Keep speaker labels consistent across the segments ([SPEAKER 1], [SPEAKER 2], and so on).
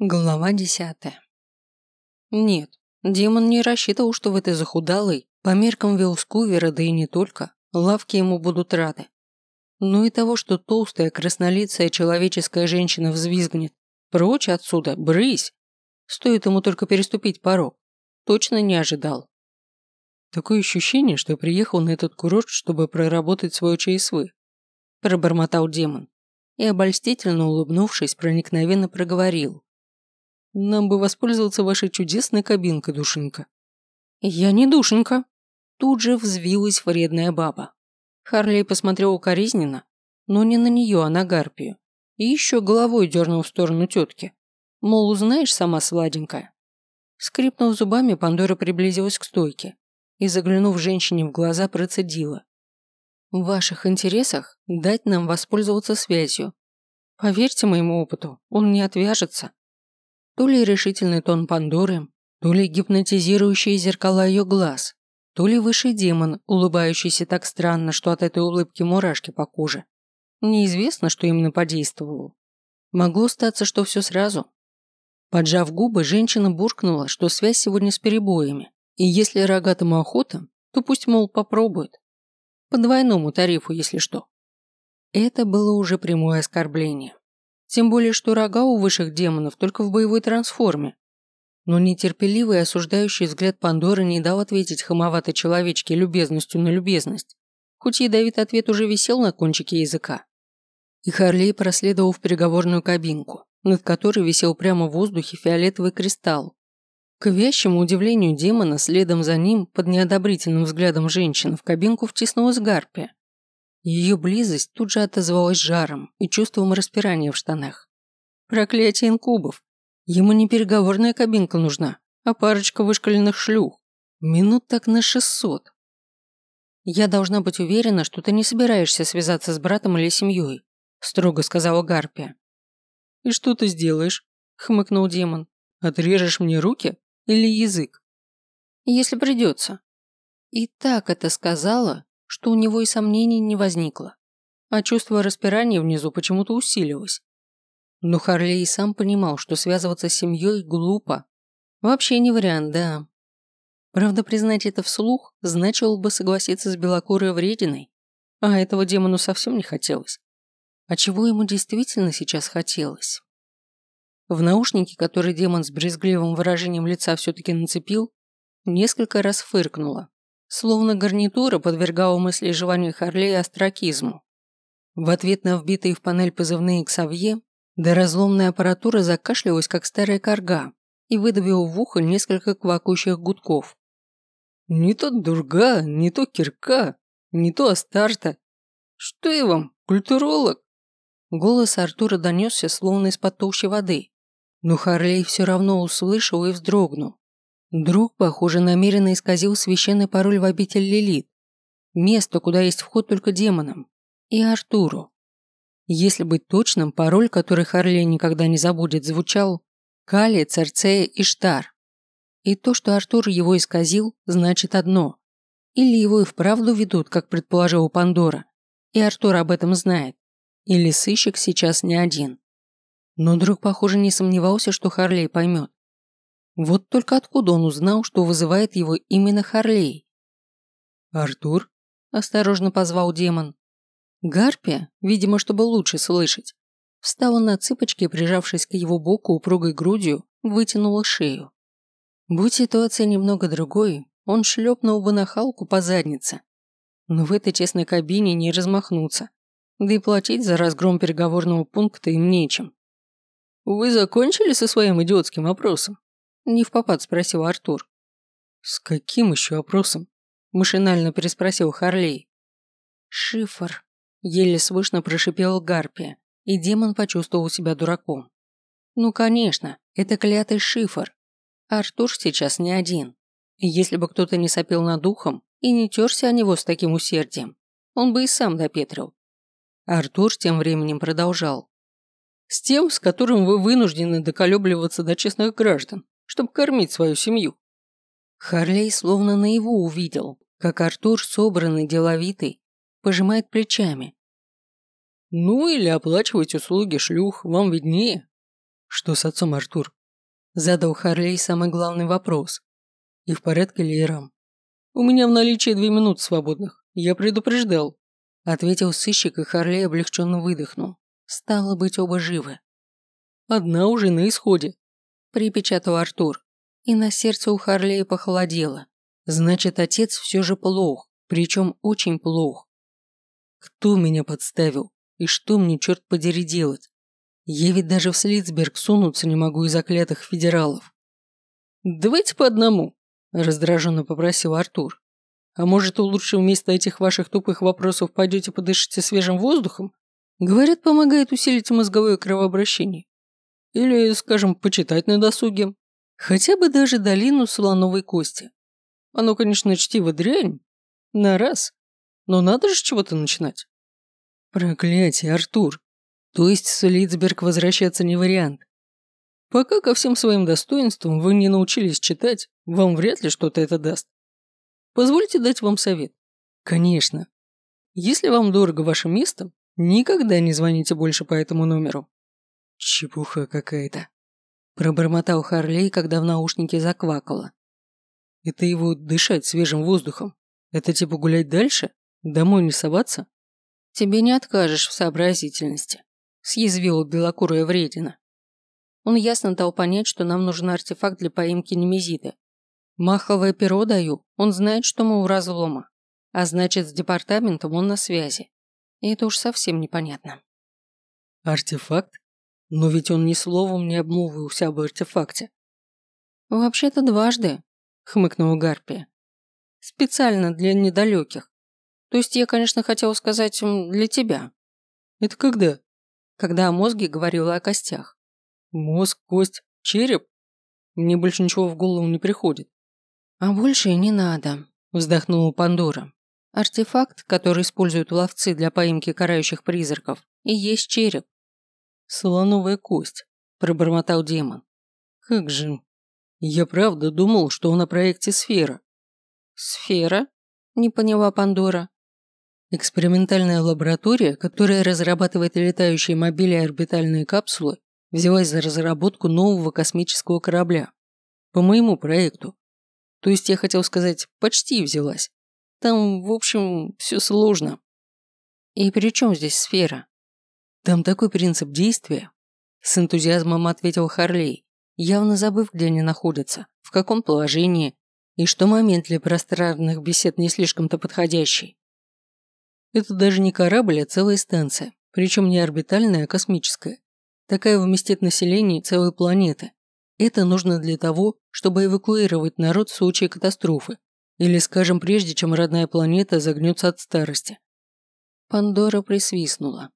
[SPEAKER 1] Глава десятая. Нет, демон не рассчитывал, что в этой захудалой, по меркам Вилскувера, да и не только, лавки ему будут рады. Ну и того, что толстая, краснолицая человеческая женщина взвизгнет. Прочь отсюда, брысь! Стоит ему только переступить порог. Точно не ожидал. Такое ощущение, что приехал на этот курорт, чтобы проработать свое ЧСВ. Пробормотал демон. И, обольстительно улыбнувшись, проникновенно проговорил. Нам бы воспользоваться вашей чудесной кабинкой, душенька». «Я не душенька». Тут же взвилась вредная баба. Харлей посмотрел укоризненно, но не на нее, а на Гарпию. И еще головой дернул в сторону тетки. Мол, узнаешь сама сладенькая. Скрипнув зубами, Пандора приблизилась к стойке и, заглянув женщине в глаза, процедила. «В ваших интересах дать нам воспользоваться связью. Поверьте моему опыту, он не отвяжется. То ли решительный тон Пандоры, то ли гипнотизирующие зеркала ее глаз, то ли высший демон, улыбающийся так странно, что от этой улыбки мурашки по коже. Неизвестно, что именно подействовало. Могло статься, что все сразу. Поджав губы, женщина буркнула, что связь сегодня с перебоями, и если рогатому охота, то пусть, мол, попробует. По двойному тарифу, если что. Это было уже прямое оскорбление. Тем более, что рога у высших демонов только в боевой трансформе. Но нетерпеливый и осуждающий взгляд Пандоры не дал ответить хамоватой человечке любезностью на любезность, хоть ядовитый ответ уже висел на кончике языка. И Харлей проследовал в переговорную кабинку, над которой висел прямо в воздухе фиолетовый кристалл. К вящему удивлению демона, следом за ним, под неодобрительным взглядом женщины, в кабинку втиснулась гарпия. Ее близость тут же отозвалась жаром и чувством распирания в штанах. Проклятие инкубов. Ему не переговорная кабинка нужна, а парочка вышкаленных шлюх. Минут так на шестьсот. «Я должна быть уверена, что ты не собираешься связаться с братом или семьей», строго сказала Гарпия. «И что ты сделаешь?» хмыкнул демон. «Отрежешь мне руки или язык?» «Если придется». И так это сказала, что у него и сомнений не возникло, а чувство распирания внизу почему-то усилилось. Но Харлей сам понимал, что связываться с семьей глупо. Вообще не вариант, да. Правда, признать это вслух значило бы согласиться с белокурой врединой, а этого демону совсем не хотелось. А чего ему действительно сейчас хотелось? В наушнике, который демон с брезгливым выражением лица все-таки нацепил, несколько раз фыркнуло. Словно гарнитура подвергала мысли желанию Харлея астракизму. В ответ на вбитые в панель позывные Ксавье, да разломная аппаратура закашлялась, как старая корга, и выдавила в ухо несколько квакающих гудков. «Не то дурга, не то кирка, не то астарта. Что я вам, культуролог?» Голос Артура донесся, словно из-под толщи воды, но Харлей все равно услышал и вздрогнул. Друг, похоже, намеренно исказил священный пароль в обитель Лилит. Место, куда есть вход только демонам. И Артуру. Если быть точным, пароль, который Харлей никогда не забудет, звучал «Кали, Церцея и Штар». И то, что Артур его исказил, значит одно. Или его и вправду ведут, как предположил Пандора, и Артур об этом знает. Или сыщик сейчас не один. Но друг, похоже, не сомневался, что Харлей поймет. Вот только откуда он узнал, что вызывает его именно Харлей? «Артур?» – осторожно позвал демон. Гарпия, видимо, чтобы лучше слышать, встала на цыпочки и, прижавшись к его боку упругой грудью, вытянула шею. Будь ситуация немного другой, он шлепнул бы на Халку по заднице. Но в этой тесной кабине не размахнуться. Да и платить за разгром переговорного пункта им нечем. «Вы закончили со своим идиотским опросом?» Не в попад спросил Артур. С каким еще опросом? Машинально переспросил Харлей. Шифр. Еле слышно прошипел Гарпия, и демон почувствовал себя дураком. Ну, конечно, это клятый шифр. Артур сейчас не один. И если бы кто-то не сопел над духом и не терся о него с таким усердием, он бы и сам допетрил. Артур тем временем продолжал. С тем, с которым вы вынуждены доколебливаться до честных граждан чтобы кормить свою семью. Харлей словно наяву увидел, как Артур, собранный, деловитый, пожимает плечами. «Ну или оплачивать услуги шлюх, вам виднее». Что с отцом, Артур? Задал Харлей самый главный вопрос. И в порядке ли Ирам? У меня в наличии две минуты свободных. Я предупреждал. Ответил сыщик, и Харлей облегченно выдохнул. Стало быть, оба живы. Одна уже на исходе. Припечатал Артур. И на сердце у Харлея похолодело. Значит, отец все же плох, причем очень плох. Кто меня подставил? И что мне, черт подери, делать? Я ведь даже в Слицберг сунуться не могу из заклятых федералов. «Давайте по одному», – раздраженно попросил Артур. «А может, лучше вместо этих ваших тупых вопросов пойдете подышите свежим воздухом? Говорят, помогает усилить мозговое кровообращение. Или, скажем, почитать на досуге. Хотя бы даже долину слоновой кости. Оно, конечно, чтиво дрянь. На раз. Но надо же с чего-то начинать. Проклятие, Артур. То есть Солицберг возвращаться не вариант. Пока ко всем своим достоинствам вы не научились читать, вам вряд ли что-то это даст. Позвольте дать вам совет. Конечно. Если вам дорого ваше место, никогда не звоните больше по этому номеру. Чепуха какая-то. Пробормотал Харлей, когда в наушнике заквакало. Это его дышать свежим воздухом. Это типа гулять дальше? Домой не соваться? Тебе не откажешь в сообразительности, съязвила белокурая вредина. Он ясно дал понять, что нам нужен артефакт для поимки немезиды. Маховое перо даю, он знает, что мы у разлома. А значит, с департаментом он на связи. И это уж совсем непонятно. Артефакт? Но ведь он ни словом не обмолвился об артефакте. Вообще-то дважды, хмыкнула Гарпия. Специально для недалеких. То есть я, конечно, хотела сказать для тебя. Это когда? Когда о мозге говорила о костях. Мозг, кость, череп? Мне больше ничего в голову не приходит. А больше и не надо, вздохнула Пандора. Артефакт, который используют ловцы для поимки карающих призраков, и есть череп. Слоновая кость, пробормотал демон. Как же. Я правда думал, что он о проекте «Сфера». «Сфера?» – не поняла Пандора. Экспериментальная лаборатория, которая разрабатывает летающие мобили и орбитальные капсулы, взялась за разработку нового космического корабля. По моему проекту. То есть я хотел сказать, почти взялась. Там, в общем, все сложно. И при чем здесь сфера? Там такой принцип действия. С энтузиазмом ответил Харлей, явно забыв, где они находятся, в каком положении, и что момент для пространных бесед не слишком-то подходящий. Это даже не корабль, а целая станция. Причем не орбитальная, а космическая. Такая вместит население целой планеты. Это нужно для того, чтобы эвакуировать народ в случае катастрофы. Или, скажем, прежде чем родная планета загнется от старости. Пандора присвистнула.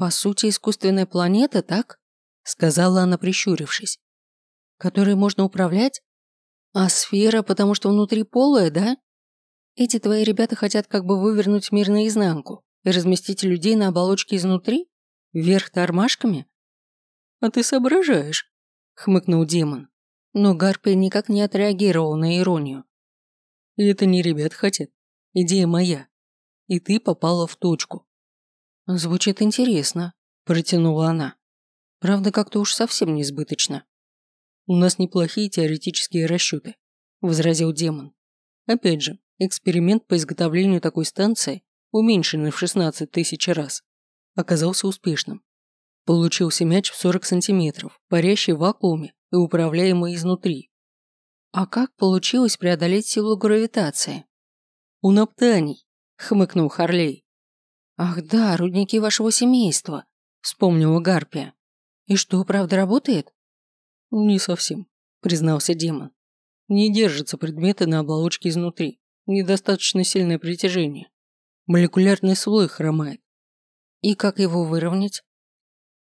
[SPEAKER 1] «По сути, искусственная планета, так?» Сказала она, прищурившись. «Которой можно управлять? А сфера, потому что внутри полая, да?» Эти твои ребята хотят как бы вывернуть мир наизнанку и разместить людей на оболочке изнутри? Вверх тормашками? А ты соображаешь, хмыкнул демон. Но Гарпия никак не отреагировал на иронию. И это не ребят хотят. Идея моя. И ты попала в точку. Звучит интересно, протянула она. Правда, как-то уж совсем несбыточно. У нас неплохие теоретические расчеты, возразил демон. Опять же, Эксперимент по изготовлению такой станции, уменьшенный в 16 тысяч раз, оказался успешным. Получился мяч в 40 сантиметров, парящий в вакууме и управляемый изнутри. А как получилось преодолеть силу гравитации? У наптаний, хмыкнул Харлей. Ах да, рудники вашего семейства, вспомнила Гарпия. И что, правда работает? Не совсем, признался демон. Не держатся предметы на оболочке изнутри недостаточно сильное притяжение. Молекулярный слой хромает. И как его выровнять?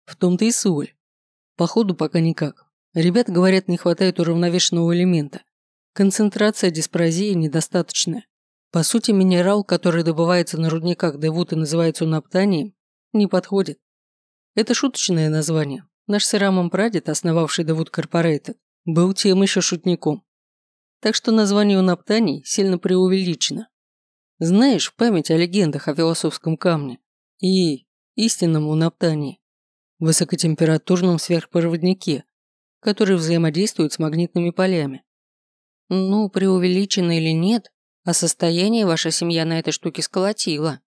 [SPEAKER 1] В том-то и соль. Походу пока никак. Ребята говорят, не хватает уравновешенного элемента. Концентрация диспрозии недостаточная. По сути, минерал, который добывается на рудниках Девут и называется унаптанием, не подходит. Это шуточное название. Наш с Ирамом прадед, основавший Девут Корпорейтед, был тем еще шутником. Так что название унаптаний сильно преувеличено. Знаешь, в память о легендах о философском камне и истинном унаптании высокотемпературном сверхпроводнике, который взаимодействует с магнитными полями. Ну, преувеличено или нет, а состояние ваша семья на этой штуке сколотила.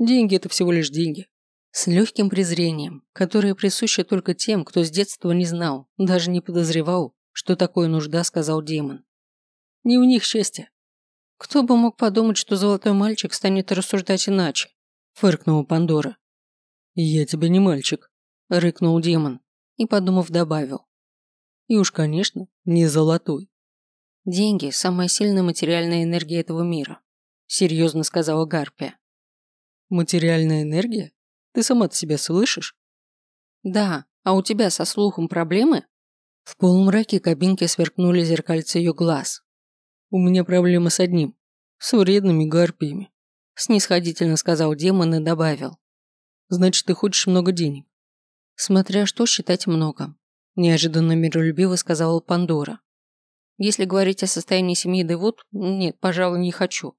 [SPEAKER 1] Деньги – это всего лишь деньги. С легким презрением, которое присуще только тем, кто с детства не знал, даже не подозревал, что такое нужда, сказал демон. Не у них счастье. Кто бы мог подумать, что золотой мальчик станет рассуждать иначе? Фыркнула Пандора. Я тебе не мальчик, рыкнул демон и, подумав, добавил. И уж, конечно, не золотой. Деньги – самая сильная материальная энергия этого мира, серьезно сказала Гарпия. Материальная энергия? Ты сама-то себя слышишь? Да, а у тебя со слухом проблемы? В полумраке кабинки сверкнули зеркальца ее глаз. У меня проблема с одним. С вредными гарпиями. Снисходительно сказал демон и добавил. Значит, ты хочешь много денег. Смотря что считать много. Неожиданно миролюбиво сказала Пандора. Если говорить о состоянии семьи Девуд, нет, пожалуй, не хочу.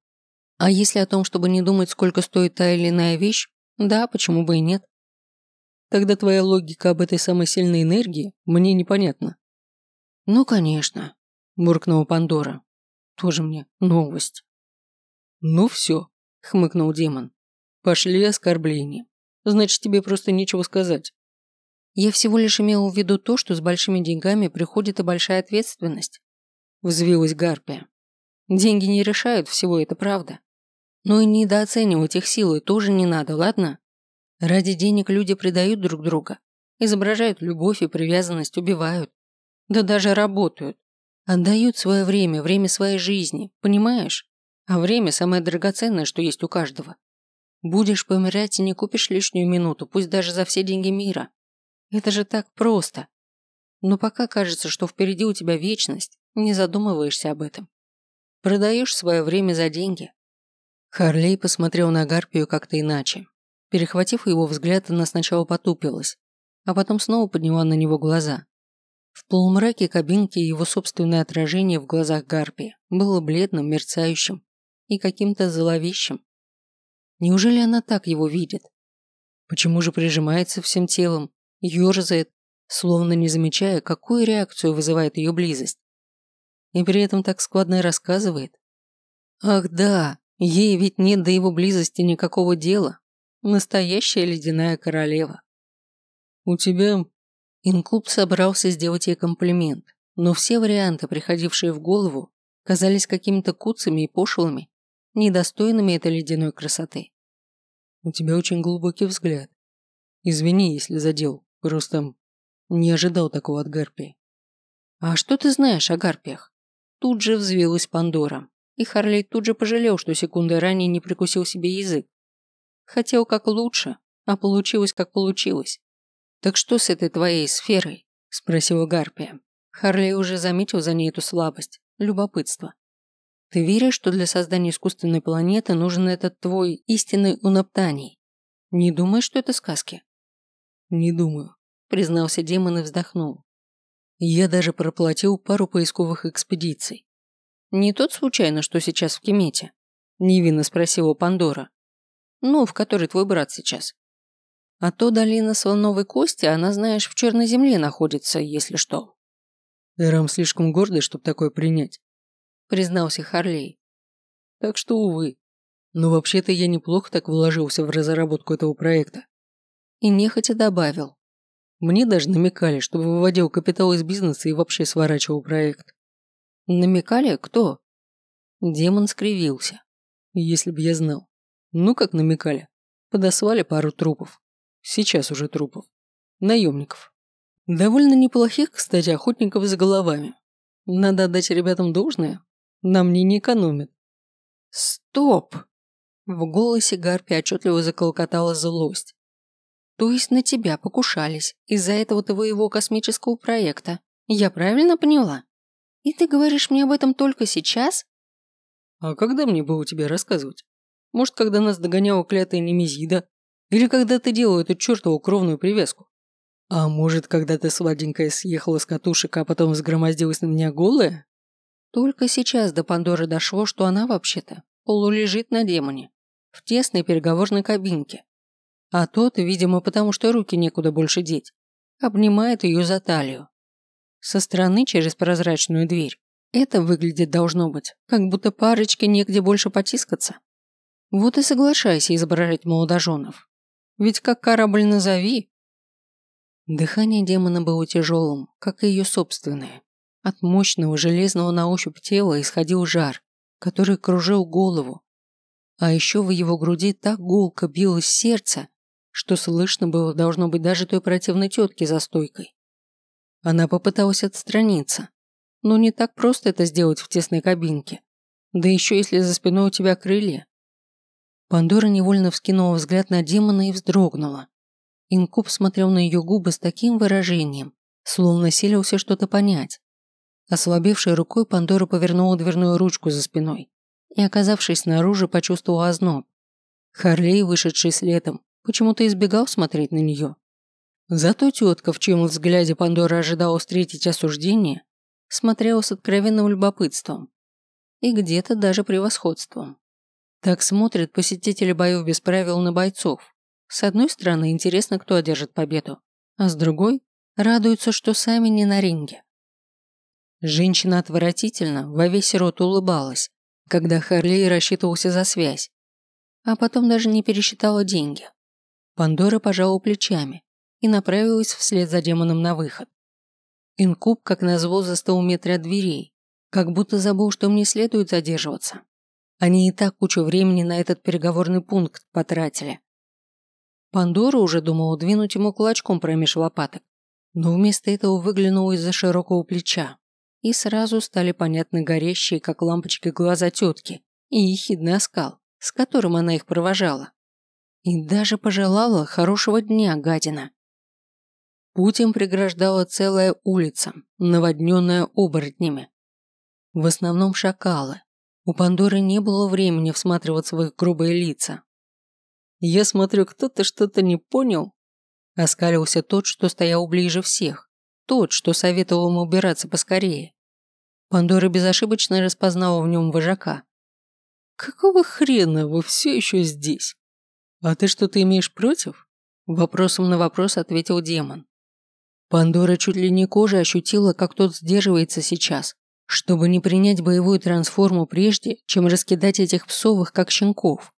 [SPEAKER 1] А если о том, чтобы не думать, сколько стоит та или иная вещь, да, почему бы и нет. Тогда твоя логика об этой самой сильной энергии мне непонятна. Ну, конечно, буркнула Пандора. Тоже мне новость. Ну все, хмыкнул демон. Пошли оскорбления. Значит, тебе просто нечего сказать. Я всего лишь имел в виду то, что с большими деньгами приходит и большая ответственность. Взвилась Гарпия. Деньги не решают всего, это правда. Но и недооценивать их силы тоже не надо, ладно? Ради денег люди предают друг друга, изображают любовь и привязанность, убивают. Да даже работают. Отдают свое время, время своей жизни, понимаешь? А время самое драгоценное, что есть у каждого. Будешь помирать и не купишь лишнюю минуту, пусть даже за все деньги мира. Это же так просто. Но пока кажется, что впереди у тебя вечность, не задумываешься об этом. Продаешь свое время за деньги, Харлей посмотрел на Гарпию как-то иначе. Перехватив его взгляд, она сначала потупилась, а потом снова подняла на него глаза. В полумраке кабинки его собственное отражение в глазах Гарпии было бледным, мерцающим и каким-то зловещим. Неужели она так его видит? Почему же прижимается всем телом, ерзает, словно не замечая, какую реакцию вызывает ее близость? И при этом так складно рассказывает. Ах да, Ей ведь нет до его близости никакого дела. Настоящая ледяная королева. У тебя... Инклуб собрался сделать ей комплимент, но все варианты, приходившие в голову, казались какими-то куцами и пошлыми, недостойными этой ледяной красоты. У тебя очень глубокий взгляд. Извини, если задел, просто не ожидал такого от Гарпии. А что ты знаешь о Гарпиях? Тут же взвилась Пандора. И Харлей тут же пожалел, что секундой ранее не прикусил себе язык. Хотел как лучше, а получилось как получилось. «Так что с этой твоей сферой?» – спросила Гарпия. Харлей уже заметил за ней эту слабость, любопытство. «Ты веришь, что для создания искусственной планеты нужен этот твой истинный унаптаний? Не думаешь, что это сказки?» «Не думаю», – признался демон и вздохнул. «Я даже проплатил пару поисковых экспедиций. «Не тот случайно, что сейчас в Кемете?» – невинно спросила Пандора. «Ну, в которой твой брат сейчас?» «А то долина слоновой кости, она, знаешь, в черной земле находится, если что». «Эрам слишком гордый, чтобы такое принять», – признался Харлей. «Так что, увы. Но вообще-то я неплохо так вложился в разработку этого проекта». И нехотя добавил. Мне даже намекали, чтобы выводил капитал из бизнеса и вообще сворачивал проект. Намекали? Кто? Демон скривился. Если б я знал. Ну как намекали? Подослали пару трупов. Сейчас уже трупов. Наемников. Довольно неплохих, кстати, охотников за головами. Надо отдать ребятам должное. Нам не не экономят. Стоп! В голосе Гарпи отчетливо заколкотала злость. То есть на тебя покушались из-за этого твоего космического проекта. Я правильно поняла? И ты говоришь мне об этом только сейчас? А когда мне было тебе рассказывать? Может, когда нас догоняла клятая Немезида? Или когда ты делал эту чертову кровную привязку? А может, когда ты сладенькая съехала с катушек, а потом взгромоздилась на меня голая? Только сейчас до Пандоры дошло, что она вообще-то полулежит на демоне, в тесной переговорной кабинке. А тот, видимо, потому что руки некуда больше деть, обнимает ее за талию. Со стороны через прозрачную дверь это выглядит должно быть, как будто парочке негде больше потискаться. Вот и соглашайся изображать молодоженов. Ведь как корабль назови. Дыхание демона было тяжелым, как и ее собственное. От мощного железного на ощупь тела исходил жар, который кружил голову. А еще в его груди так гулко билось сердце, что слышно было должно быть даже той противной тетки за стойкой. Она попыталась отстраниться, но не так просто это сделать в тесной кабинке. Да еще если за спиной у тебя крылья. Пандора невольно вскинула взгляд на демона и вздрогнула. Инкуб смотрел на ее губы с таким выражением, словно силился что-то понять. Ослабевшей рукой Пандора повернула дверную ручку за спиной и, оказавшись снаружи, почувствовала озноб. Харлей, вышедший следом, почему-то избегал смотреть на нее. Зато тетка, в чьем взгляде Пандора ожидала встретить осуждение, смотрела с откровенным любопытством и где-то даже превосходством. Так смотрят посетители боев без правил на бойцов. С одной стороны, интересно, кто одержит победу, а с другой, радуются, что сами не на ринге. Женщина отвратительно во весь рот улыбалась, когда Харлей рассчитывался за связь, а потом даже не пересчитала деньги. Пандора пожала плечами и направилась вслед за демоном на выход. Инкуб, как назло, застыл в метре от дверей, как будто забыл, что мне следует задерживаться. Они и так кучу времени на этот переговорный пункт потратили. Пандора уже думала двинуть ему кулачком промеж лопаток, но вместо этого выглянула из-за широкого плеча, и сразу стали понятны горящие, как лампочки, глаза тетки и ехидный оскал, с которым она их провожала. И даже пожелала хорошего дня, гадина. Путь им преграждала целая улица, наводненная оборотнями. В основном шакалы. У Пандоры не было времени всматриваться в их грубые лица. «Я смотрю, кто-то что-то не понял», – оскалился тот, что стоял ближе всех, тот, что советовал ему убираться поскорее. Пандора безошибочно распознала в нем вожака. «Какого хрена вы все еще здесь? А ты что-то имеешь против?» Вопросом на вопрос ответил демон. Пандора чуть ли не кожей ощутила, как тот сдерживается сейчас, чтобы не принять боевую трансформу прежде, чем раскидать этих псовых, как щенков.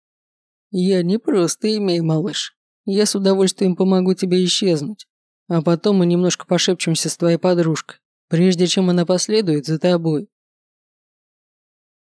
[SPEAKER 1] «Я не просто имею, малыш. Я с удовольствием помогу тебе исчезнуть. А потом мы немножко пошепчемся с твоей подружкой, прежде чем она последует за тобой».